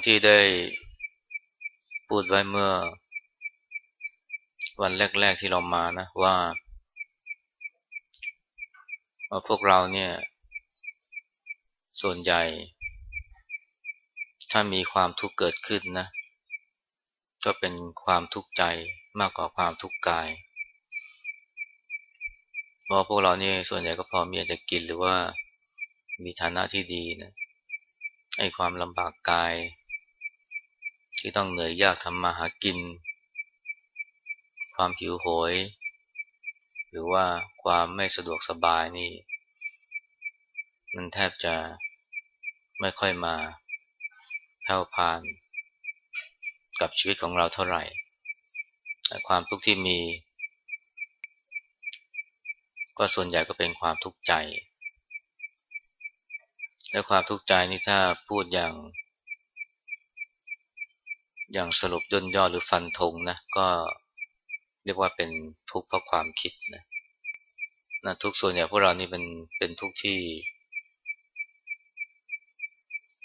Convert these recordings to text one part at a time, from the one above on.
อย่างที่ได้พูดไว้เมื่อ วันแรก ๆที่เรามานะว่าว่าพวกเราเนี่ย ส่วนใหญ่ ถ้ามีความทุกข์เกิดขึ้นนะ ก็เป็นความทุกข์ใจมากกว่าความทุกข์กายเพราะพวกเรานี่ส่วนใหญ่ก็พอมีจะกินหรือว่ามีฐานะที่ดีนะไอ้ความลำบากกาย ที่ต้องเหนื่อยยากทำมาหากิน ความหิวโหย หรือว่าความไม่สะดวกสบายนี่ มันแทบจะไม่ค่อยมาแผ่วพาน กับชีวิตของเราเท่าไหร่ความทุกข์ที่มี ก็ส่วนใหญ่ก็เป็นความทุกข์ใจ และความทุกข์ใจนี่ถ้าพูดอย่าง อย่างสรุปย่นย่อหรือฟันธงนะก็เรียกว่าเป็นทุกข์เพราะความคิดนะนะทุกส่วนใหญ่พวกเรานี่เป็นเป็นทุกข์ที่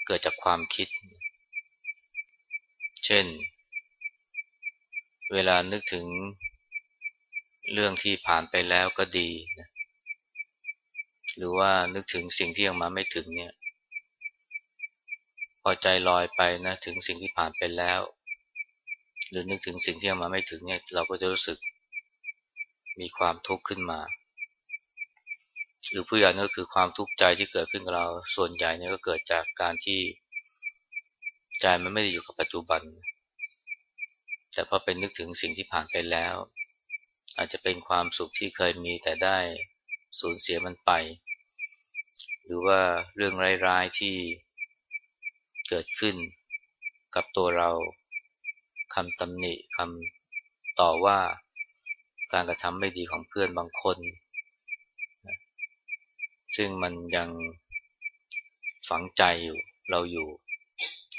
เกิดจากความคิด เช่น เวลานึกถึงเรื่องที่ผ่านไปแล้วก็ดีนะหรือว่านึกถึงสิ่งที่ยังมาไม่ถึงเนี่ย พอใจลอยไปนะถึงสิ่งที่ผ่านไปแล้ว หรือนึกถึงสิ่งที่ยังมาไม่ถึงเนี่ยเราก็จะรู้สึกมีความทุกข์ขึ้นมา หรือผู้ใหญ่ก็คือความทุกข์ใจที่เกิดขึ้นกับเราส่วนใหญ่เนี่ยก็เกิดจากการที่ใจมันไม่ได้อยู่กับปัจจุบัน แต่พอเป็นนึกถึงสิ่งที่ผ่านไปแล้ว อาจจะเป็นความสุขที่เคยมีแต่ได้สูญเสียมันไป หรือว่าเรื่องร้ายๆที่เกิดขึ้นกับตัวเรา คำตำหนิคำต่อว่าการกระทำไม่ดีของเพื่อนบางคนซึ่งมันยังฝังใจอยู่เราอยู่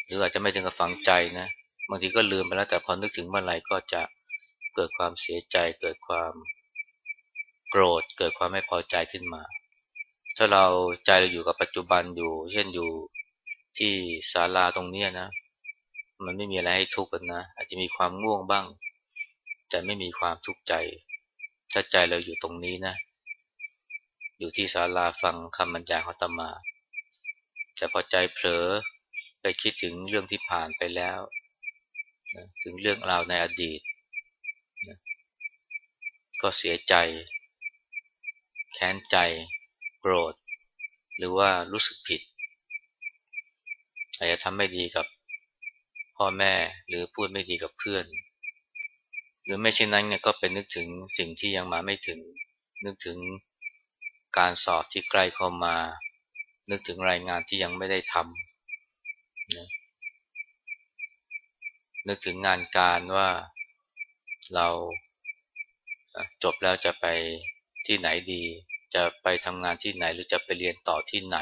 หรืออาจจะไม่ถึงกับฝังใจนะบางทีก็ลืมไปแล้วแต่พอนึกถึงเมื่อไหร่ก็จะเกิดความเสียใจ เกิดความโกรธ เกิดความไม่พอใจขึ้นมา ถ้าเราใจเราอยู่กับปัจจุบันอยู่ เช่นอยู่ที่ศาลาตรงนี้นะ มันไม่มีอะไรให้ทุกข์กันนะอาจจะมีความง่วงบ้าง แต่ไม่มีความทุกข์ใจ ถ้าใจเราอยู่ตรงนี้นะ อยู่ที่ศาลาฟังคำบรรยายของตมา แต่พอใจเผลอไปคิดถึงเรื่องที่ผ่านไปแล้วถึงเรื่องราวในอดีตนะก็เสียใจ แค้นใจ โกรธ หรือว่ารู้สึกผิดอาจจะทำไม่ดีกับ พ่อแม่หรือพูดไม่ดีกับเพื่อน หรือไม่เช่นนั้นเนี่ยก็เป็นนึกถึงสิ่งที่ยังมาไม่ถึง นึกถึงการสอบที่ใกล้เข้ามา นึกถึงรายงานที่ยังไม่ได้ทำนะนึกถึงงานการว่าเราจบแล้วจะไปที่ไหนดี จะไปทำงานที่ไหนหรือจะไปเรียนต่อที่ไหน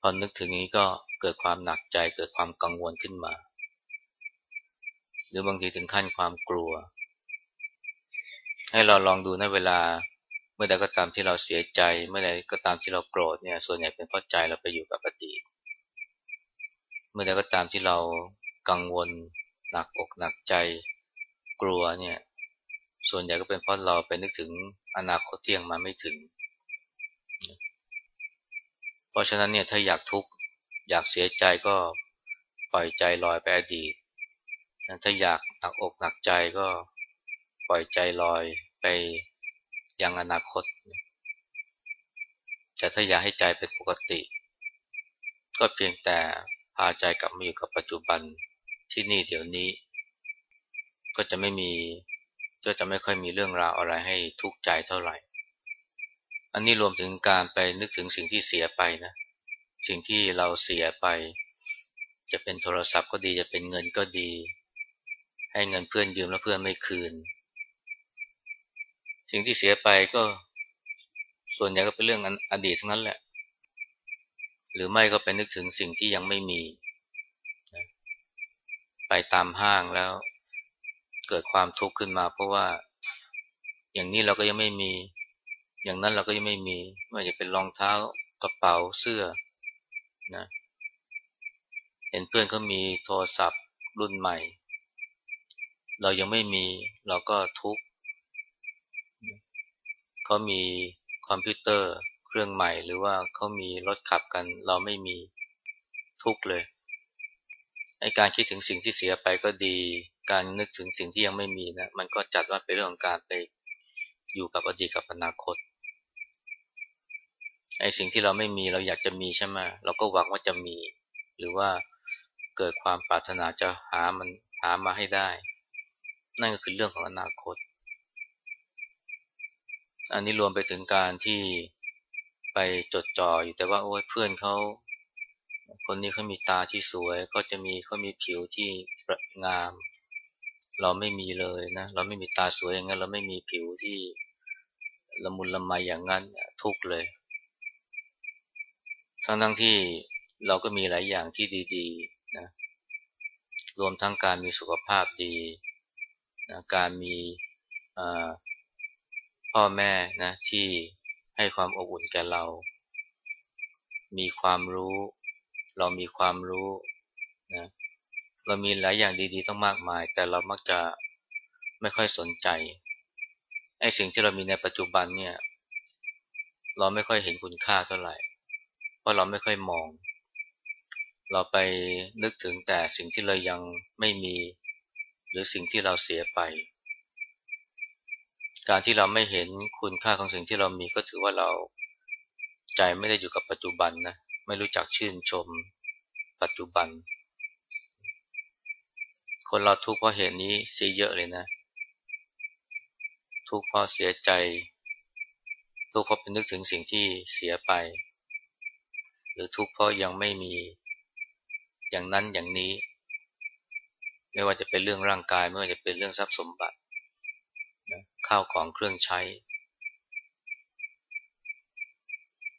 พอนึกถึงนี้ก็เกิดความหนักใจเกิดความกังวลขึ้นมา หรือบางทีถึงขั้นความกลัว ให้เราลองดูนะเวลา เมื่อใดก็ตามที่เราเสียใจ เมื่อใดก็ตามที่เราโกรธเนี่ย ส่วนใหญ่เป็นเพราะใจเราไปอยู่กับอดีตเมื่อใดก็ตามที่เรากังวล หนักอกหนักใจ กลัวเนี่ย ส่วนใหญ่ก็เป็นเพราะเราไปนึกถึงอนาคตที่ยังมาไม่ถึง ราะฉะนั้นเนี่ยถ้าอยากทุกข์อยากเสียใจก็ปล่อยใจลอยไปอดีต ถ้าอยากหนักอกหนักใจก็ปล่อยใจลอยไปยังอนาคต แต่ถ้าอยากให้ใจเป็นปกติ ก็เพียงแต่พาใจกลับมาอยู่กับปัจจุบันที่นี่เดี๋ยวนี้ ก็จะไม่มีก็จะไม่ค่อยมีเรื่องราวอะไรให้ทุกข์ใจเท่าไหร่ อันนี้รวมถึงการไปนึกถึงสิ่งที่เสียไปนะ สิ่งที่เราเสียไป จะเป็นโทรศัพท์ก็ดีจะเป็นเงินก็ดี ให้เงินเพื่อนยืมแล้วเพื่อนไม่คืน สิ่งที่เสียไปก็ ส่วนใหญ่ก็เป็นเรื่องอดีตทั้งนั้นแหละ หรือไม่ก็ไปนึกถึงสิ่งที่ยังไม่มี ไปตามห้างแล้วเกิดความทุกข์ขึ้นมา เพราะว่าอย่างนี้เราก็ยังไม่มี อย่างนั้นเราก็ยังไม่มีไม่ว่าจะเป็นรองเท้ากระเป๋าเสื้อนะเพื่อนเขามีโทรศัพท์รุ่นใหม่ เรายังไม่มีเราก็ทุกข์เขามีคอมพิวเตอร์เครื่องใหม่ หรือว่าเขามีรถขับกัน เราไม่มีทุกข์เลยไอการคิดถึงสิ่งที่เสียไปก็ดี การนึกถึงสิ่งที่ยังไม่มีนะ มันก็จัดว่าเป็นเรื่องของการไปอยู่กับอดีตกับอนาคต ไอสิ่งที่เราไม่มีเราอยากจะมีใช่ไหมเราก็หวังว่าจะมี หรือว่าเกิดความปรารถนาจะหามันหามาให้ได้ นั่นก็คือเรื่องของอนาคต อันนี้รวมไปถึงการที่ไปจดจ่ออยู่แต่ว่าโอ้ยเพื่อนเขาคนนี้เขามีตาที่สวยเขาจะมีเขามีผิวที่งาม เราไม่มีเลยนะ เราไม่มีตาสวยอย่างนั้น เราไม่มีผิวที่ละมุนละไมอย่างนั้นทุกเลย ทั้งทั้งที่เราก็มีหลายอย่างที่ดีๆนะรวมทั้งการมีสุขภาพดีนะการมีพ่อแม่นะที่ให้ความอบอุ่นแก่เรา มีความรู้ เรามีความรู้นะเรามีหลายอย่างดีๆต้องมากมาย แต่เรามักจะไม่ค่อยสนใจไอ้สิ่งที่เรามีในปัจจุบันเนี่ย เราไม่ค่อยเห็นคุณค่าเท่าไหร่ ราะเราไม่ค่อยมอง เราไปนึกถึงแต่สิ่งที่เรายังไม่มี หรือสิ่งที่เราเสียไป การที่เราไม่เห็นคุณค่าของสิ่งที่เรามีก็ถือว่าเราใจไม่ได้อยู่กับปัจจุบันนะ ไม่รู้จักชื่นชมปัจจุบัน คนเราทุกข์เพราะเหตุนี้เสียเยอะเลยนะ ทุกข์เพราะเสียใจ ทุกข์เพราะเป็นนึกถึงสิ่งที่เสียไป รือทุกข์เพราะยังไม่มีอย่างนั้นอย่างนี้ ไม่ว่าจะเป็นเรื่องร่างกาย ไม่ว่าจะเป็นเรื่องทรัพย์สมบัตินะข้าวของเครื่องใช้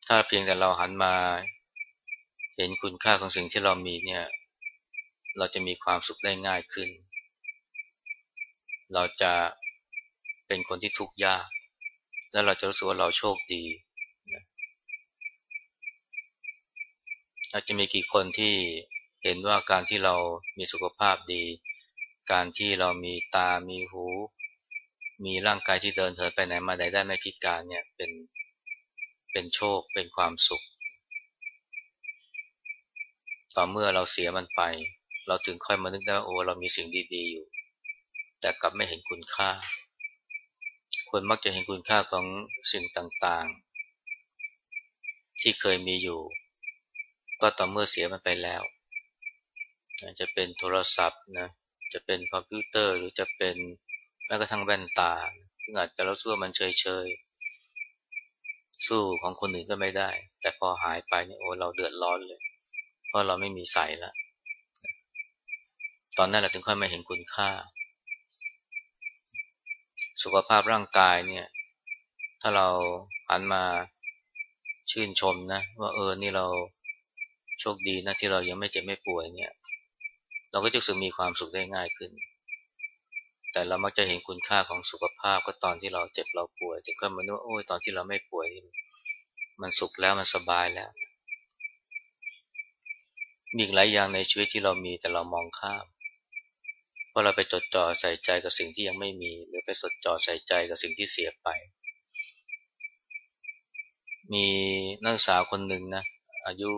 ถ้าเพียงแต่เราหันมา เห็นคุณค่าของสิ่งที่เรามีเนี่ย เราจะมีความสุขได้ง่ายขึ้น เราจะเป็นคนที่ทุกข์ยาก และเราจะรู้สึกว่าเราโชคดี อาจจะมีกี่คนที่เห็นว่าการที่เรามีสุขภาพดี การที่เรามีตา มีหู มีร่างกายที่เดินเถิดไปไหนมาไหนได้ไม่พิการเนี่ยเป็นเป็นโชคเป็นความสุข ต่อเมื่อเราเสียมันไป เราถึงค่อยมานึกได้ว่าโอ้เรามีสิ่งดีๆอยู่ แต่กลับไม่เห็นคุณค่า คนมักจะเห็นคุณค่าของสิ่งต่างๆ ที่เคยมีอยู่ ก็ต่อเมื่อเสียมันไปแล้ว จะเป็นโทรศัพท์นะ จะเป็นคอมพิวเตอร์หรือจะเป็นแม้กระทั่งแว่นตาซึ่งอาจจะเราสู้มันเฉยเฉยสู้ของคนอื่นก็ไม่ได้ แต่พอหายไปเนี่ยโอ้เราเดือดร้อนเลย เพราะเราไม่มีใส่ล้วตอนนั้นเราถึงค่อยม่เห็นคุณค่า สุขภาพร่างกายเนี่ย ถ้าเราหันมาชื่นชมนะ ว่าเออ นี่เรา โชคดีนะที่เรายังไม่เจ็บไม่ป่วยเนี่ย เราก็จะรู้สึกมีความสุขได้ง่ายขึ้น แต่เรามักจะเห็นคุณค่าของสุขภาพก็ตอนที่เราเจ็บเราป่วยแต่ก็มานึกว่าโอ้ยตอนที่เราไม่ป่วย มันสุขแล้วมันสบายแล้ว มีหลายอย่างในชีวิตที่เรามีแต่เรามองข้ามเพราะเราไปจดจ่อใส่ใจกับสิ่งที่ยังไม่มี หรือไปสดจ่อใส่ใจกับสิ่งที่เสียไป มีนักศึกษาคนหนึ่งนะอายุ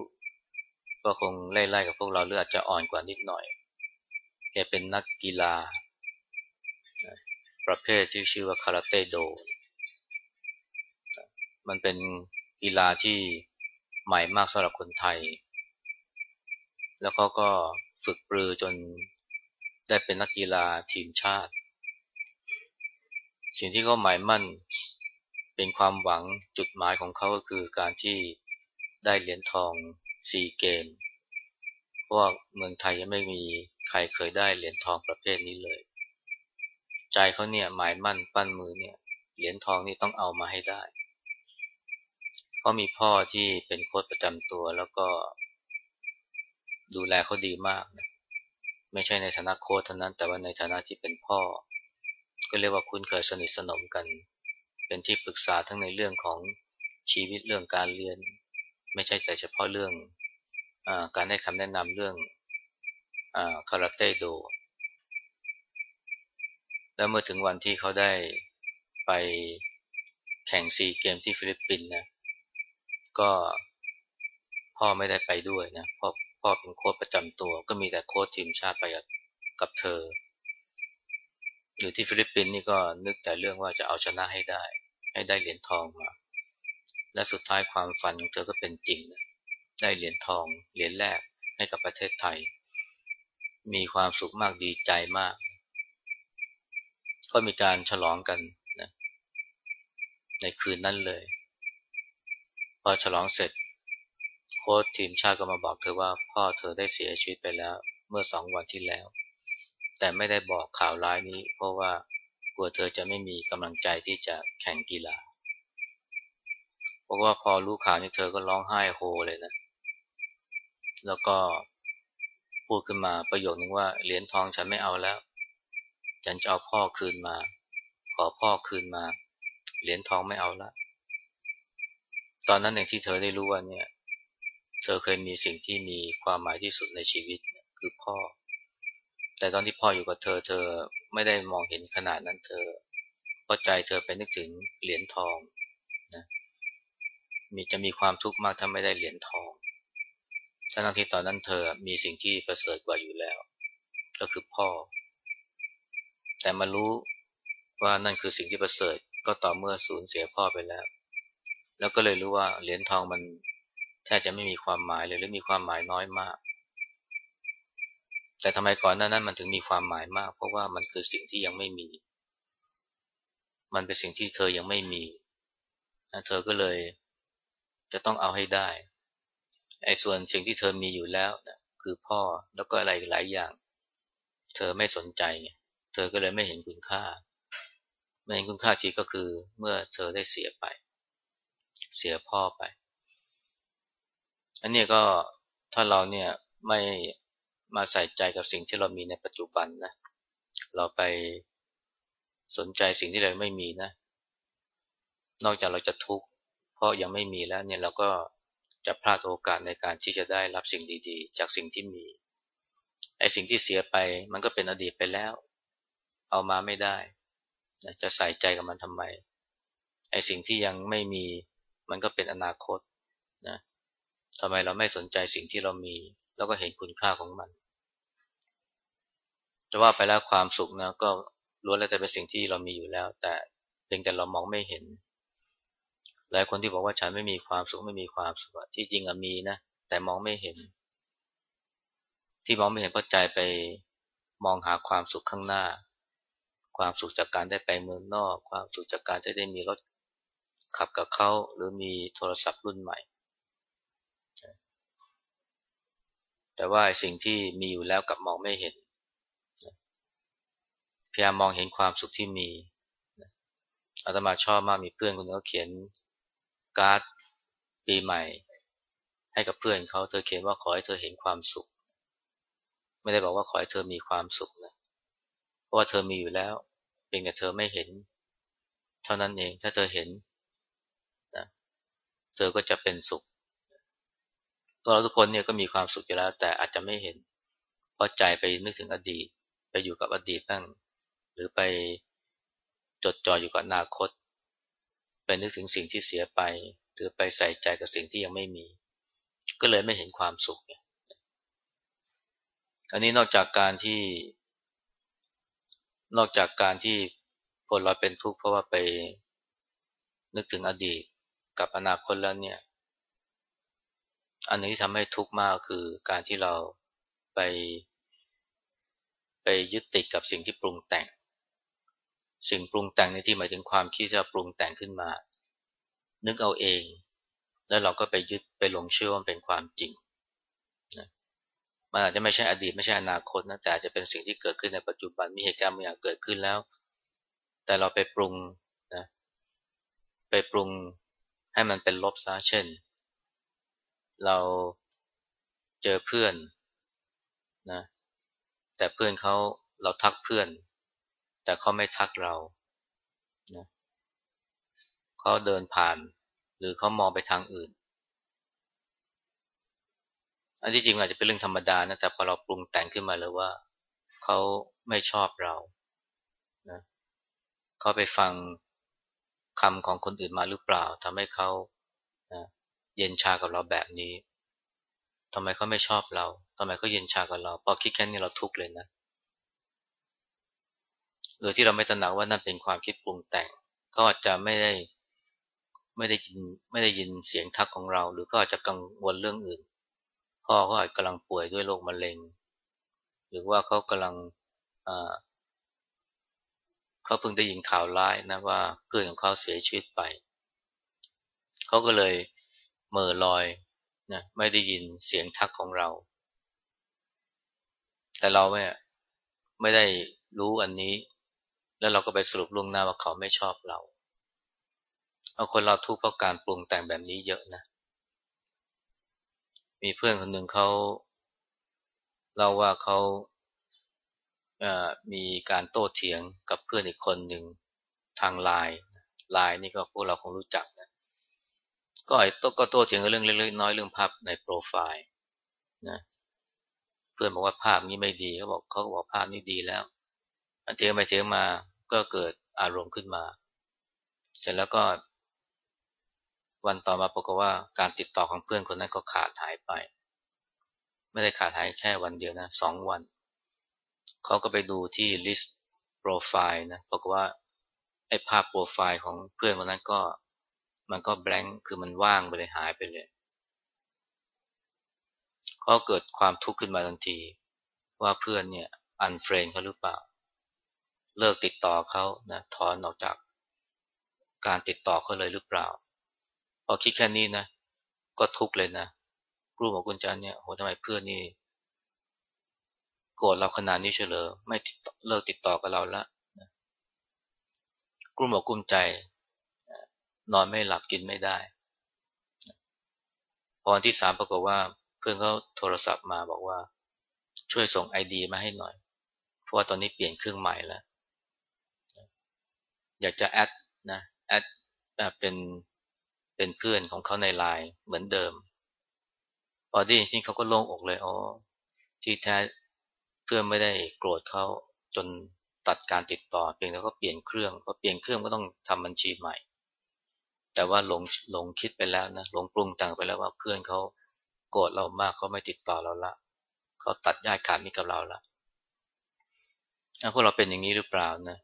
ก็คงไล่ๆกับพวกเราหรืออาจจะอ่อนกว่านิดหน่อย แกเป็นนักกีฬา ประเภทที่ชื่อว่าคาราเต้โด มันเป็นกีฬาที่ใหม่มากสำหรับคนไทย แล้วเขาก็ฝึกปรือจนได้เป็นนักกีฬาทีมชาติ สิ่งที่เขาหมายมั่นเป็นความหวังจุดหมายของเขาก็คือการที่ได้เหรียญทอง ซีเกม เพราะว่าเมืองไทยยังไม่มีใครเคยได้เหรียญทองประเภทนี้เลย ใจเขาเนี่ยหมายมั่นปั้นมือเนี่ยเหรียญทองนี่ต้องเอามาให้ได้เพราะมีพ่อที่เป็นโค้ชประจำตัวแล้วก็ดูแลเขาดีมากนะไม่ใช่ในฐานะโค้ชเท่านั้น แต่ว่าในฐานะที่เป็นพ่อ ก็เรียกว่าคุ้นเคยสนิทสนมกัน เป็นที่ปรึกษาทั้งในเรื่องของชีวิตเรื่องการเรียน ไม่ใช่แต่เฉพาะเรื่องอการให้คำแนะนำเรื่องคาราเต้โด แล้วเมื่อถึงวันที่เขาได้ไปแข่งซีเกมส์ที่ฟิลิปปินส์นะ ก็พ่อไม่ได้ไปด้วยนะพ่อพ่อเป็นโค้ชประจำตัว ก็มีแต่โค้ชทีมชาติไปกับเธอ อยู่ที่ฟิลิปปินส์นี่ก็นึกแต่เรื่องว่าจะเอาชนะให้ได้ ให้ได้เหรียญทองมา และสุดท้ายความฝันของเธอก็เป็นจริง ได้เหรียญทอง เหรียญแรกให้กับประเทศไทย มีความสุขมากดีใจมาก ก็มีการฉลองกันนะในคืนนั้นเลย พอฉลองเสร็จ โค้ชทีมชาติก็มาบอกเธอว่าพ่อเธอได้เสียชีวิตไปแล้วเมื่อสองวันที่แล้ว แต่ไม่ได้บอกข่าวร้ายนี้ เพราะว่ากลัวเธอจะไม่มีกำลังใจที่จะแข่งกีฬา เพราะว่าพอรู้ข่าวนี้เธอก็ร้องไห้โฮเลยนะ แล้วก็พูดขึ้นมาประโยคนึงว่าเหรียญทองฉันไม่เอาแล้ว ฉันจะเอาพ่อคืนมา ขอพ่อคืนมา เหรียญทองไม่เอาละ ตอนนั้นเองที่เธอได้รู้ว่าเนี่ย เธอเคยมีสิ่งที่มีความหมายที่สุดในชีวิตคือพ่อ แต่ตอนที่พ่ออยู่กับเธอ เธอไม่ได้มองเห็นขนาดนั้นเธอเพราะใจเธอไปนึกถึงเหรียญทอง มีจะมีความทุกข์มากถ้าไม่ได้เหรียญทองทั้งที่ตอนนั้นเธอมีสิ่งที่ประเสริฐกว่าอยู่แล้ว ก็คือพ่อ แต่มารู้ว่านั่นคือสิ่งที่ประเสริฐก็ต่อเมื่อสูญเสียพ่อไปแล้ว แล้วก็เลยรู้ว่าเหรียญทองมันแทบจะไม่มีความหมายเลยหรือมีความหมายน้อยมาก แต่ทำไมก่อนหน้านั้นมันถึงมีความหมายมาก เพราะว่ามันคือสิ่งที่ยังไม่มี มันเป็นสิ่งที่เธอยังไม่มี เธอก็เลย จะต้องเอาให้ได้ไอ้ส่วนสิ่งที่เธอมีอยู่แล้วนะคือพ่อแล้วก็อะไรหลายอย่าง เธอไม่สนใจเธอก็เลยไม่เห็นคุณค่า ไม่เห็นคุณค่าทีก็คือเมื่อเธอได้เสียไป เสียพ่อไป อันนี้ก็ถ้าเราเนี่ยไม่มาใส่ใจกับสิ่งที่เรามีในปัจจุบันนะเราไปสนใจสิ่งที่เราไม่มีนะ นอกจากเราจะทุกข์เราะยังไม่มีแล้วเนี่ยเราก็จะพลาดโอกาสในการที่จะได้รับสิ่งดีๆ จากสิ่งที่มีไอ้สิ่งที่เสียไปมันก็เป็นอดีตไปแล้ว เอามาไม่ได้ จะใส่ใจกับมันทำไมไอ้สิ่งที่ยังไม่มีมันก็เป็นอนาคตนะทำไมเราไม่สนใจสิ่งที่เรามี แล้วก็เห็นคุณค่าของมันจะว่าไปแล้วความสุขนะก็ล้วนแล้วแต่เป็นสิ่งที่เรามีอยู่แล้ว แต่เพียงแต่เรามองไม่เห็น หลายคนที่บอกว่าฉันไม่มีความสุขไม่มีความสุขที่จริงอะมีนะแต่มองไม่เห็น ที่มองไม่เห็นเพราะใจไปมองหาความสุขข้างหน้า ความสุขจากการได้ไปเมืองนอก ความสุขจากการได้ได้มีรถขับกับเขาหรือมีโทรศัพท์รุ่นใหม่ แต่ว่าสิ่งที่มีอยู่แล้วกับมองไม่เห็นพยายามมองเห็นความสุขที่มีอาตมาชอบมากมีเพื่อนคนนึงเขาเขียน การ์ดปีใหม่ ให้กับเพื่อนเขาเธอเขียนว่าขอให้เธอเห็นความสุข ไม่ได้บอกว่าขอให้เธอมีความสุขนะเพราะว่าเธอมีอยู่แล้วเพียงแต่เธอไม่เห็น เท่านั้นเองถ้าเธอเห็นนะเธอก็จะเป็นสุขตัวเราทุกคนเนี่ยก็มีความสุขอยู่แล้ว แต่อาจจะไม่เห็น เพราะใจไปนึกถึงอดีต ไปอยู่กับอดีตบ้างหรือไปจดจ่ออยู่กับอนาคต นึกถึงสิ่งที่เสียไป หรือไปใส่ใจกับสิ่งที่ยังไม่มี ก็เลยไม่เห็นความสุขเนี่ยอันนี้นอกจากการที่ นอกจากการที่คนเราเป็นทุกข์เพราะว่าไปนึกถึงอดีตกับอนาคตแล้วเนี่ย อันนึงที่ทำให้ทุกข์มากคือการที่เราไป ไปยึดติดกับสิ่งที่ปรุงแต่ง สิ่งปรุงแต่งในที่หมายถึงความคิดจะปรุงแต่งขึ้นมา นึกเอาเอง แล้วเราก็ไปยึดไปหลงเชื่อว่าเป็นความจริงนะมันอาจจะไม่ใช่อดีตไม่ใช่อนาคตนะแต่อาจจะเป็นสิ่งที่เกิดขึ้นในปัจจุบันมีเหตุการณ์บางอย่างเกิดขึ้นแล้ว แต่เราไปปรุงนะไปปรุงให้มันเป็นลบซะเช่น เราเจอเพื่อนนะแต่เพื่อนเขาเราทักเพื่อน แต่เขาไม่ทักเรานะเขาเดินผ่าน หรือเขามองไปทางอื่น อันที่จริงอาจจะเป็นเรื่องธรรมดานะแต่พอเราปรุงแต่งขึ้นมาเลยว่า เขาไม่ชอบเรานะเขาไปฟังคำของคนอื่นมาหรือเปล่าทำให้เขานะเย็นชากับเราแบบนี้ทำไมเขาไม่ชอบเราทำไมเขาเย็นชากับเราพอคิดแค่นี้เราทุกข์เลยนะ โดยที่เราไม่ตระหนักว่านั่นเป็นความคิดปรุงแต่งก็อาจจะไม่ได้ไม่ได้ยินไม่ได้ยินเสียงทักของเรา หรือก็อาจจะกังวลเรื่องอื่น พ่อเขาอาจกำลังป่วยด้วยโรคมะเร็ง หรือว่าเขากำลังเขาเพิ่งได้ยินข่าวร้ายนะว่าเพื่อนของเขาเสียชีวิตไป เขาก็เลยเมื่อลอยนะไม่ได้ยินเสียงทักของเรา แต่เราไม่ยไม่ได้รู้อันนี้ แล้วเราก็ไปสรุปล่วงหน้าว่าเขาไม่ชอบเรา เอาคนเราทุกข์เพราะการปรุงแต่งแบบนี้เยอะนะ มีเพื่อนคนหนึ่งเขาเล่าว่าเขามีการโต้เถียงกับเพื่อนอีกคนหนึ่งทางไลน์ไลน์นี่ก็พวกเราคงรู้จักนะ ก็ไอ้โต้ก็โต้เถียงกันเรื่องเล็กๆน้อยเรื่องภาพในโปรไฟล์นะเพื่อนบอกว่าภาพนี้ไม่ดีเขาบอกเขาก็บอกภาพนี้ดีแล้วเทียงไปเทียงมา ก็เกิดอารมณ์ขึ้นมา เสร็จแล้วก็ วันต่อมาปรากฏว่าการติดต่อของเพื่อนคนนั้นก็ขาดหายไป ไม่ได้ขาดหายแค่วันเดียวนะสองวัน เขาก็ไปดูที่ลิสต์โปรไฟล์นะปรากฏว่าไอ้ภาพโปรไฟล์ของเพื่อนคนนั้นก็ มันก็แบงค์คือมันว่างไปเลยหายไปเลยก็เกิดความทุกข์ขึ้นมาทันที ว่าเพื่อนเนี่ยอันเฟรนเขาหรือเปล่า เลิกติดต่อเขานะถอนออกจากการติดต่อเขาเลยหรือเปล่า พอคิดแค่นี้นะ ก็ทุกเลยนะรูบอกคุณจันเนี่ยโหทำไมเพื่อนนี่โกรธเราขนาดนี้เฉลยไม่เลิกติดต่อกับเราล้วกลุ้มอกกุ้มใจ นอนไม่หลับกินไม่ได้พอวันที่สามปรากฏว่าเพื่อนเขาโทรศัพท์มาบอกว่า ช่วยส่งไอดีมาให้หน่อย เพราะว่าตอนนี้เปลี่ยนเครื่องใหม่แล้ว อยากจะแอดนะแอดเป็นเป็นเพื่อนของเขาในไลน์เหมือนเดิมพอดีที่เขาก็โล่งอกเลยอ๋อที่แท้เพื่อนไม่ได้โกรธเขาจนตัดการติดต่อเพียงแล้วก็เปลี่ยนเครื่องพอเปลี่ยนเครื่องก็ต้องทำบัญชีใหม่ แต่ว่าหลงหลงคิดไปแล้วนะหลงปรุงต่งไปแล้วว่าเพื่อนเขาโกรธเรามากเขาไม่ติดต่อเราละเขาตัดญาติขาดมิตรกับเราละพวกเราเป็นอย่างนี้หรือเปล่านะ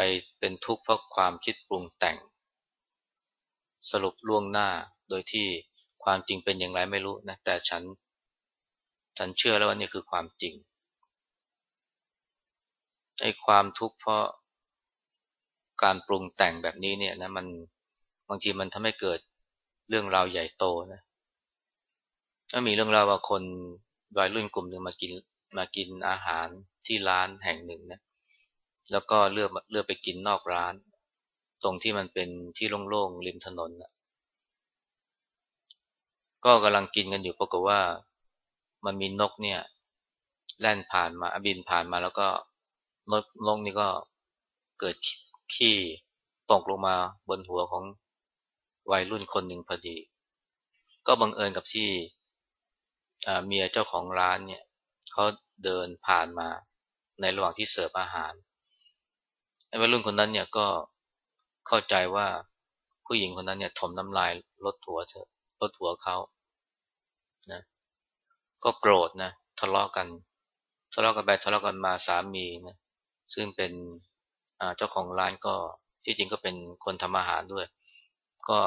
ไปเป็นทุกข์เพราะความคิดปรุงแต่ง สรุปล่วงหน้าโดยที่ความจริงเป็นอย่างไรไม่รู้นะแต่ฉัน ฉันเชื่อแล้วว่านี่คือความจริงไอ้ความทุกข์เพราะการปรุงแต่งแบบนี้เนี่ยนะมันบางทีมันทำให้เกิดเรื่องราวใหญ่โตนะก็มีเรื่องราวว่าคนวัยรุ่นกลุ่มหนึ่งมากินมากินอาหารที่ร้านแห่งหนึ่งนะ แล้วก็เลือกเลือกไปกินนอกร้าน ตรงที่มันเป็นที่โล่งๆริมถนนนะก็กำลังกินกันอยู่ปรากฏว่ามันมีนกเนี่ยแล่นผ่านมาบินผ่านมาแล้วก็นกนกนี่ก็เกิดขี้ตกลงมาบนหัวของวัยรุ่นคนหนึ่งพอดี ก็บังเอิญกับที่เมียเจ้าของร้านเนี่ยเขาเดินผ่านมาในระหว่างที่เสิร์ฟอาหาร วัยรุ่นคนนั้นเนี่ยก็เข้าใจว่าผู้หญิงคนนั้นเนี่ยถมน้ำลายลดหัวเธอลดหัวเขานะก็โกรธนะทะเลาะกันทะเลาะกันไปทะเลาะกันมาสามีนะซึ่งเป็นเจ้าของร้านก็ที่จริงก็เป็นคนทำอาหารด้วย ก็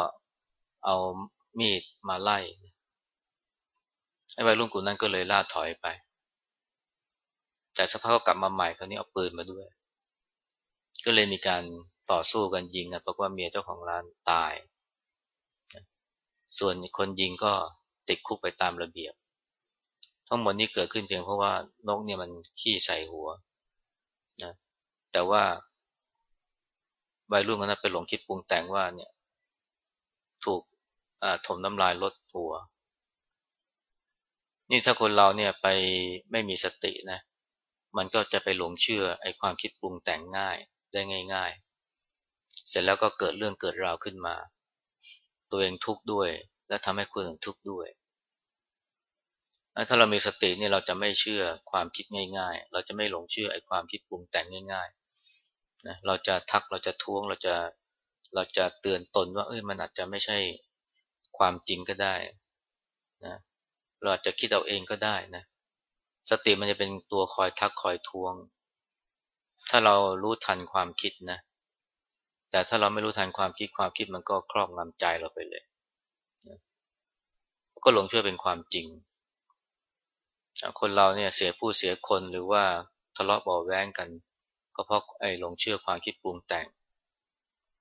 เอามีดมาไล่ไอ้วัยรุ่นกลุ่มนั้นก็เลยล่าถอยไป แต่สภาพก็กลับมาใหม่คราวนี้เอาปืนมาด้วย ก็เลยมีการต่อสู้กันยิงนะเพราะว่าเมียเจ้าของร้านตาย ส่วนคนยิงก็ติดคุกไปตามระเบียบ ทั้งหมดนี้เกิดขึ้นเพียงเพราะว่านกเนี่ยมันขี้ใส่หัวนะแต่ว่าวัยรุ่นคนนั้นไปหลงคิดปรุงแต่งว่าเนี่ย ถูกถมน้ำลายลดหัว นี่ถ้าคนเราเนี่ยไปไม่มีสตินะ มันก็จะไปหลงเชื่อไอ้ความคิดปรุงแต่งง่าย ได้ง่าย ๆ เสร็จแล้วก็เกิดเรื่องเกิดราวขึ้นมา ตัวเองทุกข์ด้วย และทำให้คนอื่นทุกข์ด้วย ถ้าเรามีสตินี่เราจะไม่เชื่อความคิดง่าย ๆ เราจะไม่หลงเชื่อไอ้ความคิดปรุงแต่งง่ายๆนะเราจะทักเราจะท้วงเราจะเราจะเตือนตนว่า เอ้ยมันอาจจะไม่ใช่ความจริงก็ได้นะเราอาจจะคิดเอาเองก็ได้นะสติมันจะเป็นตัวคอยทักคอยทวง ถ้าเรารู้ทันความคิดนะ แต่ถ้าเราไม่รู้ทันความคิดความคิดมันก็ครอบงำใจเราไปเลยนะก็หลงเชื่อเป็นความจริง คนเราเนี่ยเสียผู้เสียคนหรือว่าทะเลาะบาแว้งกัน ก็เพราะไอ้หลงเชื่อความคิดปรุงแต่ง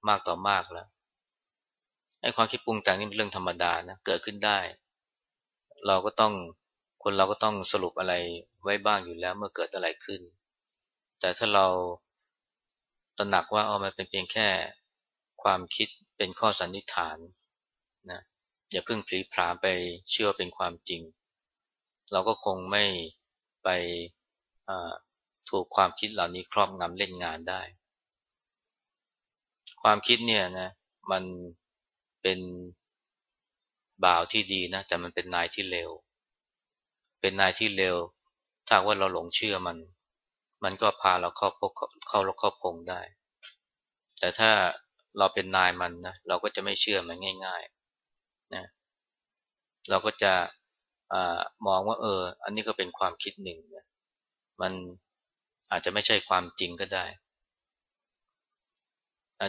มากต่อมากแล้วไอ้ความคิดปรุงแต่งนี่เป็นเรื่องธรรมดานะเกิดขึ้นได้ เราก็ต้องคนเราก็ต้องสรุปอะไรไว้บ้างอยู่แล้วเมื่อเกิดอะไรขึ้น แต่ถ้าเราตระหนักว่าเอามันเป็นเพียงแค่ความคิดเป็นข้อสันนิษฐานนะอย่าเพิ่งพลีพรามไปเชื่อเป็นความจริง เราก็คงไม่ไปถูกความคิดเหล่านี้ครอบงำเล่นงานได้ ความคิดเนี่ยนะมันเป็นบ่าวที่ดีนะแต่มันเป็นนายที่เลวเป็นนายที่เร็วถ้าว่าเราหลงเชื่อมัน มันก็พาเราเข้าพกเข้าแล้วเข้าพงได้ แต่ถ้าเราเป็นนายมันนะเราก็จะไม่เชื่อมันง่ายๆนะเราก็จะอมองว่าเออ อันนี้ก็เป็นความคิดหนึ่งนะมันอาจจะไม่ใช่ความจริงก็ได้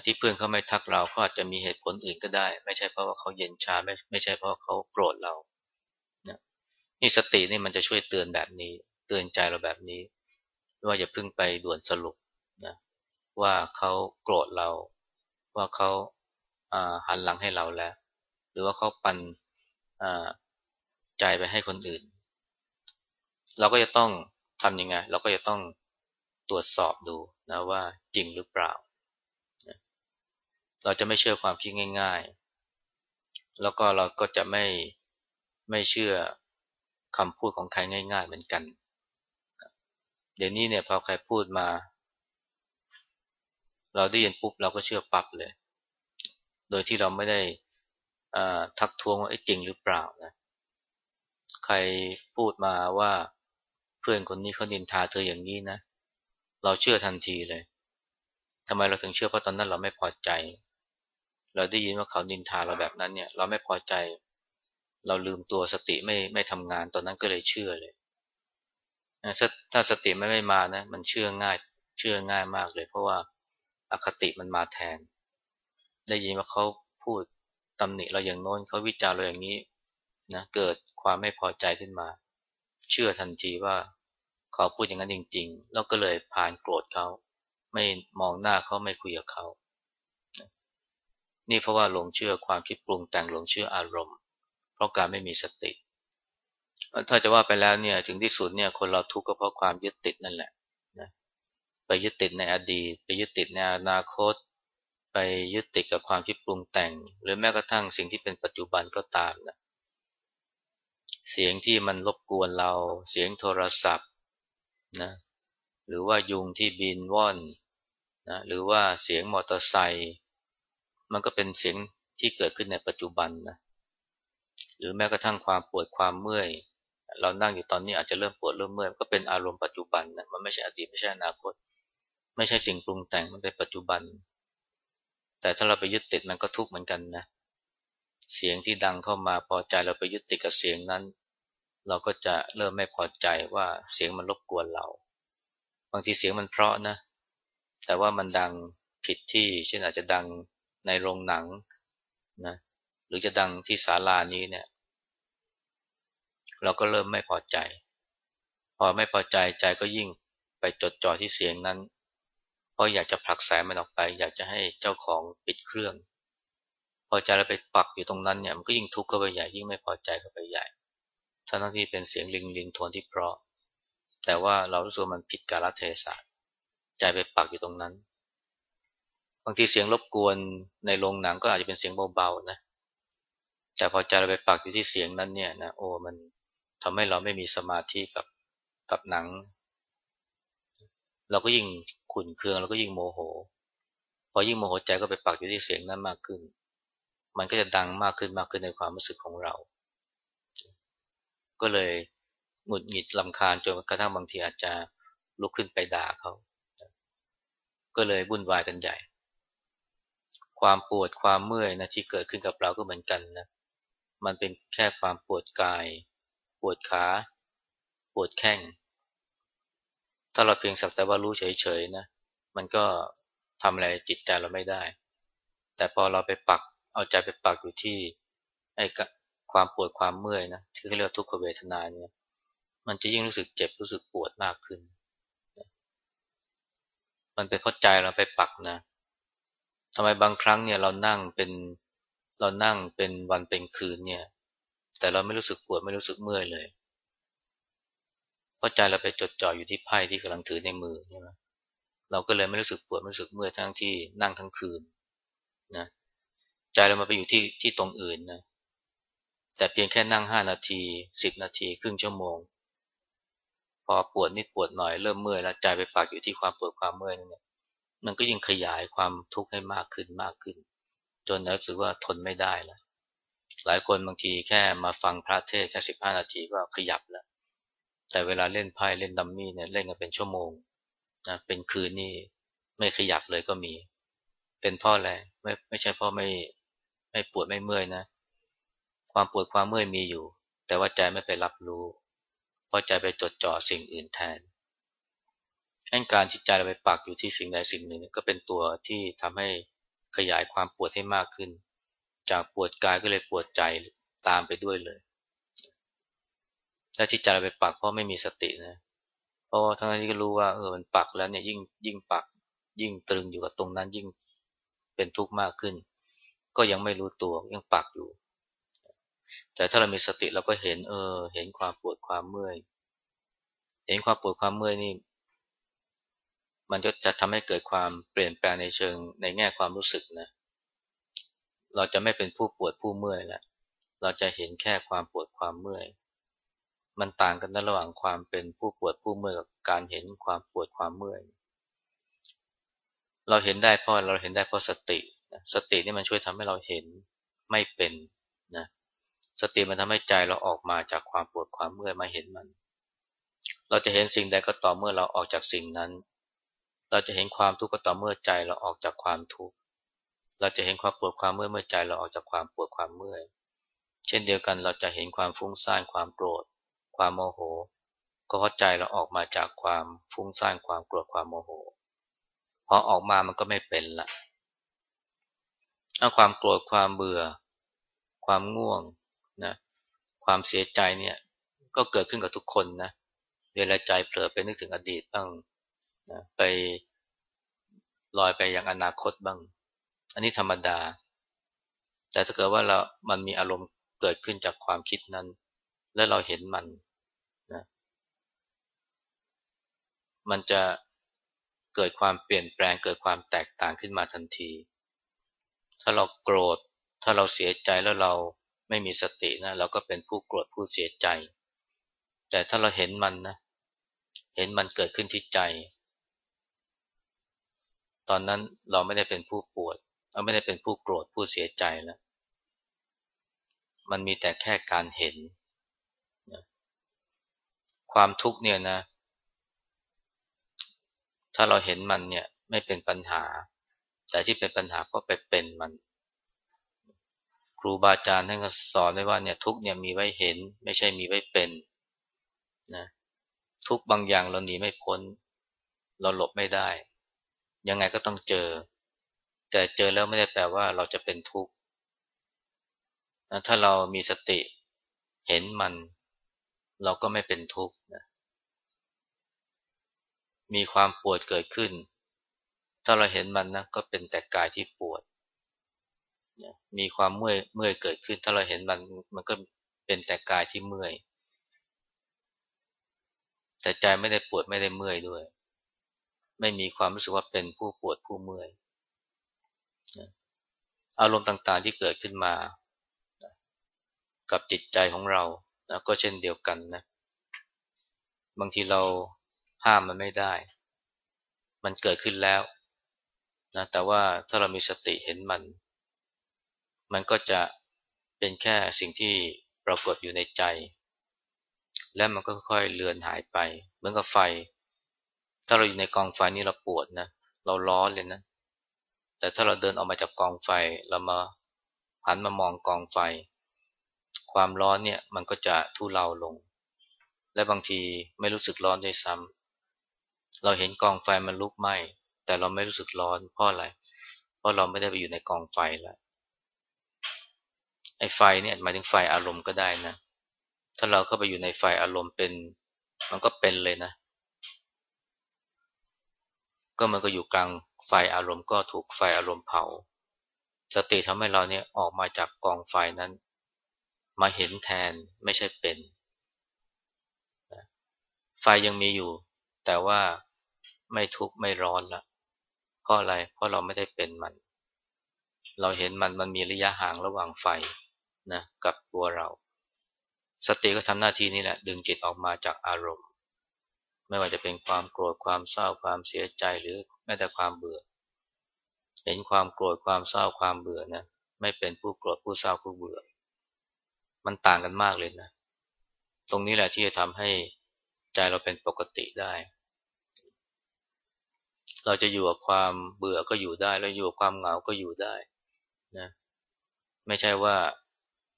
ที่เพื่อนเขาไม่ทักเราก็อาจจะมีเหตุผลอื่นก็ได้ ไม่ใช่เพราะว่าเขาเย็นชาไม่ไม่ใช่เพราะเขาโกรธเรานี่สตินี่มันจะช่วยเตือนแบบนี้ เตือนใจเราแบบนี้ ว่าอย่าเพิ่งไปด่วนสรุปนะว่าเขาโกรธเรา ว่าเขาหันหลังให้เราแล้ว หรือว่าเขาปันใจไปให้คนอื่น เราก็จะต้องทำยังไง เราก็จะต้องตรวจสอบดูนะว่าจริงหรือเปล่า เราจะไม่เชื่อความคิดง่าย ๆ แล้วก็เราก็จะไม่ไม่เชื่อคำพูดของใครง่าย ๆ เหมือนกัน ดี๋ยวนี้เนี่ยพอใครพูดมา เราได้ยินปุ๊บเราก็เชื่อปับเลย โดยที่เราไม่ได้ทักท้วงว่าจริงหรือเปล่านะใครพูดมาว่าเพื่อนคนนี้เขาดินทาเธออย่างนี้นะ เราเชื่อทันทีเลยทำไมเราถึงเชื่อเพราะตอนนั้นเราไม่พอใจ เราได้ยินว่าเขาดินทาเราแบบนั้นเนี่ย เราไม่พอใจ เราลืมตัวสติไม่ไม่ทำงานตอนนั้นก็เลยเชื่อเลย ถ้าสติไม่ไม่มานะมันเชื่อง่าย เชื่อง่ายมากเลย เพราะว่าอาคติมันมาแทน ได้ยินว่าเขาพูดตำหนิเราอย่างโน้นเขาวิจารเราอย่างนี้นะเกิดความไม่พอใจขึ้นมา เชื่อทันทีว่าเขาพูดอย่างนั้นจริง ๆ แล้วก็เลยผ่านโกรธเขาไม่มองหน้าเขาไม่คุยกับเขา นี่เพราะว่าหลงเชื่อความคิดปรุงแต่งหลงเชื่ออารมณ์ เพราะการไม่มีสติ ถ้าจะว่าไปแล้วเนี่ย ถึงที่สุดเนี่ย คนเราทุกข์ก็เพราะความยึดติดนั่นแหละนะไปยึดติดในอดีต ไปยึดติดในอนาคต ไปยึดติดกับความคิดปรุงแต่ง หรือแม้กระทั่งสิ่งที่เป็นปัจจุบันก็ตามนะเสียงที่มันรบกวนเรา เสียงโทรศัพท์นะหรือว่ายุงที่บินว่อนนะหรือว่าเสียงมอเตอร์ไซค์มันก็เป็นเสียงที่เกิดขึ้นในปัจจุบันนะหรือแม้กระทั่งความปวดความเมื่อย เรานั่งอยู่ตอนนี้อาจจะเริ่มปวดเริ่มเมื่อยก็เป็นอารมณ์ปัจจุบันนะมันไม่ใช่อดีตไม่ใช่อนาคต ไม่ใช่สิ่งปรุงแต่งมันเป็นปัจจุบัน แต่ถ้าเราไปยึดติดมันก็ทุกข์เหมือนกันนะเสียงที่ดังเข้ามาพอใจเราไปยึดติดกับเสียงนั้น เราก็จะเริ่มไม่พอใจว่าเสียงมันรบกวนเรา บางทีเสียงมันเพราะนะ แต่ว่ามันดังผิดที่ เช่นอาจจะดังในโรงหนังนะหรือจะดังที่ศาลานี้เนี่ย เราก็เริ่มไม่พอใจ พอไม่พอใจใจก็ยิ่งไปจดจ่อที่เสียงนั้น เพราะอยากจะผลักสายมันออกไป อยากจะให้เจ้าของปิดเครื่อง พอใจเราไปปักอยู่ตรงนั้นเนี่ยมันก็ยิ่งทุกข์เข้าไปใหญ่ยิ่งไม่พอใจเข้าไปใหญ่ทั้งที่เป็นเสียงลิงลิงโทนที่เพราะ แต่ว่าเรารู้สึกมันผิดกาลเทศะใจไปปักอยู่ตรงนั้นบางทีเสียงรบกวนในโรงหนังก็อาจจะเป็นเสียงเบาๆนะแต่พอใจเราไปปักอยู่ที่เสียงนั้นเนี่ยนะโอ้มัน ทำให้เราไม่มีสมาธิกับกับหนัง เราก็ยิ่งขุนเคืองเราก็ยิ่งโมโห พอยิ่งโมโหใจก็ไปปักอยู่ที่เสียงนั้นมากขึ้น มันก็จะดังมากขึ้นมากขึ้นในความรู้สึกของเรา ก็เลยหงุดหงิดลำคาญจนกระทั่งบางทีอาจจะลุกขึ้นไปด่าเขา ก็เลยวุ่นวายกันใหญ่ ความปวดความเมื่อยนะที่เกิดขึ้นกับเราก็เหมือนกันนะ มันเป็นแค่ความปวดกาย ปวดขา ปวดแข้ง ถ้าเราเพียงสักแต่ว่ารู้เฉยๆนะ มันก็ทำอะไรจิตใจเราไม่ได้ แต่พอเราไปปัก เอาใจไปปักอยู่ที่ไอ้ความปวดความเมื่อยนะที่เรียกว่าทุกขเวทนาเนี่ยมันจะยิ่งรู้สึกเจ็บรู้สึกปวดมากขึ้น มันเป็นเพราะใจเราไปปักนะทำไมบางครั้งเนี่ยเรานั่งเป็นเรานั่งเป็นวันเป็นคืนเนี่ย แต่เราไม่รู้สึกปวดไม่รู้สึกเมื่อยเลย เพราะใจเราไปจดจ่ออยู่ที่ไพ่ที่กำลังถือในมือใช่ไหมเราก็เลยไม่รู้สึกปวดไม่รู้สึกเมื่อยทั้งที่นั่งทั้งคืนนะใจเรามาไปอยู่ที่ที่ตรงอื่นนะแต่เพียงแค่นั่งห้านาทีสิบนาทีครึ่งชั่วโมง พอปวดนิดปวดหน่อยเริ่มเมื่อยแล้วใจไปปักอยู่ที่ความปวดความเมื่อยนั่นเนี่ยมันก็ยิ่งขยายความทุกข์ให้มากขึ้นมากขึ้น จนรู้สึกว่าทนไม่ได้แล้ว หลายคนบางทีแค่มาฟังพระเทศแค่สิบห้านาทีก็ขยับแล้ว แต่เวลาเล่นไพ่เล่นดัมมี่เนี่ยเล่นกันเป็นชั่วโมงนะเป็นคืนนี่ไม่ขยับเลยก็มี เป็นพ่ออะไรไม่ไม่ใช่พ่อไม่ไม่ปวดไม่เมื่อยนะ ความปวดความเมื่อยมีอยู่ แต่ว่าใจไม่ไปรับรู้ เพราะใจไปจดจ่อสิ่งอื่นแทนแห่งการที่ใจเราไปปักอยู่ที่สิ่งใดสิ่งหนึ่งก็เป็นตัวที่ทำให้ขยายความปวดให้มากขึ้น จากปวดกายก็เลยปวดใจตามไปด้วยเลยและที่ใจเราไปปักเพราะไม่มีสตินะเพราะทั้งที่ก็รู้ว่าเออมันปักแล้วเนี่ยยิ่งยิ่งปัก ยิ่งตรึงอยู่กับตรงนั้นยิ่งเป็นทุกข์มากขึ้น ก็ยังไม่รู้ตัวยังปักอยู่ แต่ถ้าเรามีสติเราก็เห็น เออ เห็นความปวดความเมื่อย เห็นความปวดความเมื่อยนี่มันก็จะทำให้เกิดความเปลี่ยนแปลงในเชิงในแง่ความรู้สึกนะ เราจะไม่เป็นผู้ปวดผู้เมื่อยแล้วเราจะเห็นแค่ความปวดความเมื่อย มันต่างกันระหว่างความเป็นผู้ปวดผู้เมื่อยกับการเห็นความปวดความเมื่อย เราเห็นได้เพราะเราเห็นได้เพราะสติ สตินี่มันช่วยทำให้เราเห็นไม่เป็นนะ สติมันทำให้ใจเราออกมาจากความปวดความเมื่อยมาเห็นมัน เราจะเห็นสิ่งใดก็ต่อเมื่อเราออกจากสิ่งนั้น เราจะเห็นความทุกข์ก็ต่อเมื่อใจเราออกจากความทุกข์ เราจะเห็นความปวดความเมื่อยเมื่อใจเราออกจากความปวดความเมื่อย เช่นเดียวกันเราจะเห็นความฟุ้งซ่านความโกรธ ความโมโห ก็เพราะใจเราออกมาจากความฟุ้งซ่านความโกรธความโมโหพอออกมามันก็ไม่เป็นละถ้าความโกรธความเบื่อ ความง่วงนะความเสียใจเนี่ยก็เกิดขึ้นกับทุกคนนะเวลาใจเผลอไปนึกถึงอดีตบ้างนะไปลอยไปอย่างอนาคตบ้าง อันนี้ธรรมดา แต่ถ้าเกิดว่าเรา มันมีอารมณ์เกิดขึ้นจากความคิดนั้น และเราเห็นมันนะมันจะเกิดความเปลี่ยนแปลง เกิดความแตกต่างขึ้นมาทันที ถ้าเราโกรธ ถ้าเราเสียใจแล้วเราไม่มีสตินะ เราก็เป็นผู้โกรธผู้เสียใจ แต่ถ้าเราเห็นมันนะ เห็นมันเกิดขึ้นที่ใจ ตอนนั้นเราไม่ได้เป็นผู้ปวด ไม่ได้เป็นผู้โกรธผู้เสียใจแล้ว มันมีแต่แค่การเห็นนะความทุกข์เนี่ยนะ ถ้าเราเห็นมันเนี่ยไม่เป็นปัญหา แต่ที่เป็นปัญหาเพราะไปเป็นมัน ครูบาอาจารย์ท่านก็สอนไว้ว่าเนี่ยทุกเนี่ยมีไว้เห็น ไม่ใช่มีไว้เป็นนะทุกบางอย่างเราหนีไม่พ้น เราหลบไม่ได้ ยังไงก็ต้องเจอ แต่เจอแล้วไม่ได้แปลว่าเราจะเป็นทุกข์ถ้าเรามีสติเห็นมัน เราก็ไม่เป็นทุกข์นะมีความปวดเกิดขึ้น ถ้าเราเห็นมันนะก็เป็นแต่กายที่ปวด มีความเมื่อยเมื่อยเกิดขึ้น ถ้าเราเห็นมันมันก็เป็นแต่กายที่เมื่อย แต่ใจไม่ได้ปวดไม่ได้เมื่อยด้วย ไม่มีความรู้สึกว่าเป็นผู้ปวดผู้เมื่อย อารมณ์ต่างๆที่เกิดขึ้นมา กับจิตใจของเรานะก็เช่นเดียวกันนะ บางทีเราห้ามมันไม่ได้ มันเกิดขึ้นแล้วนะแต่ว่าถ้าเรามีสติเห็นมัน มันก็จะเป็นแค่สิ่งที่ปรากฏอยู่ในใจ แล้วมันก็ค่อยเลือนหายไป เหมือนกับไฟ ถ้าเราอยู่ในกองไฟนี่เราปวดนะ เราร้อนเลยนะ แต่ถ้าเราเดินออกมาจากกองไฟ เรามาหันมามองกองไฟ ความร้อนเนี่ยมันก็จะทุเลาลง และบางทีไม่รู้สึกร้อนด้วยซ้ำเราเห็นกองไฟมันลุกไหม้แต่เราไม่รู้สึกร้อนเพราะอะไร เพราะเราไม่ได้ไปอยู่ในกองไฟแล้วไอ้ไฟเนี่ยหมายถึงไฟอารมณ์ก็ได้นะ ถ้าเราเข้าไปอยู่ในไฟอารมณ์เป็น มันก็เป็นเลยนะ ก็มันก็อยู่กลาง ไฟอารมณ์ก็ถูกไฟอารมณ์เผา สติทำให้เราเนี่ยออกมาจากกองไฟนั้น มาเห็นแทนไม่ใช่เป็น ไฟยังมีอยู่ แต่ว่าไม่ทุกข์ไม่ร้อนละเพราะอะไร เพราะเราไม่ได้เป็นมัน เราเห็นมันมันมีระยะห่างระหว่างไฟนะกับตัวเรา สติก็ทำหน้าที่นี้แหละ ดึงจิตออกมาจากอารมณ์ ไม่ว่าจะเป็นความโกรธความเศร้าความเสียใจหรือ ม้แต่ความเบื่อ เห็นความโกรธความเศร้าความเบื่อนะไม่เป็นผู้โกรธผู้เศร้าผู้เบื่อ มันต่างกันมากเลยนะ ตรงนี้แหละที่จะทำให้ใจเราเป็นปกติได้ เราจะอยู่กับความเบื่อก็อยู่ได้แล้วอยู่กับความเหงาก็อยู่ได้นะไม่ใช่ว่า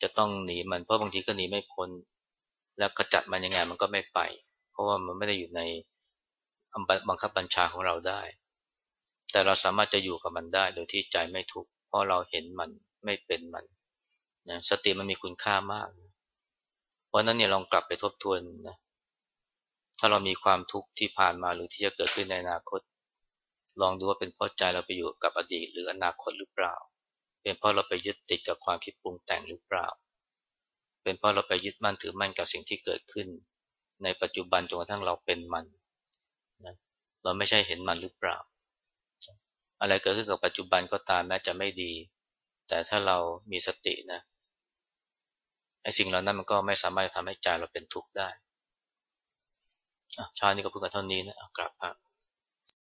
จะต้องหนีมันเพราะบางทีก็หนีไม่พ้นแล้วกระจัดมันยังไงมันก็ไม่ไป เพราะว่ามันไม่ได้อยู่ในบังคับบัญชาของเราได้ แต่เราสามารถจะอยู่กับมันได้โดยที่ใจไม่ทุกข์เพราะเราเห็นมันไม่เป็นมันนะสติมันมีคุณค่ามาก เพราะนั้นเนี่ยลองกลับไปทบทวนนะถ้าเรามีความทุกข์ที่ผ่านมาหรือที่จะเกิดขึ้นในอนาคต ลองดูว่าเป็นเพราะใจเราไปอยู่กับอดีต หรืออนาคตหรือเปล่า เป็นเพราะเราไปยึดติดกับความคิดปรุงแต่งหรือเปล่า เป็นเพราะเราไปยึดมั่นถือมั่นกับสิ่งที่เกิดขึ้น ในปัจจุบันจนกระทั่งเราเป็นมันนะเราไม่ใช่เห็นมันหรือเปล่า อะไรเกิดขึ้นกับปัจจุบันก็ตามแม้จะไม่ดี แต่ถ้าเรามีสตินะไอ้สิ่งเหล่านั้นมันก็ไม่สามารถทำให้ใจเราเป็นทุกข์ได้ชาตินี้ก็พูดกันเท่านี้นะกลับพระ